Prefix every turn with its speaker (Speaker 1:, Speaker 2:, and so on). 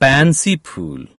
Speaker 1: pansy फूल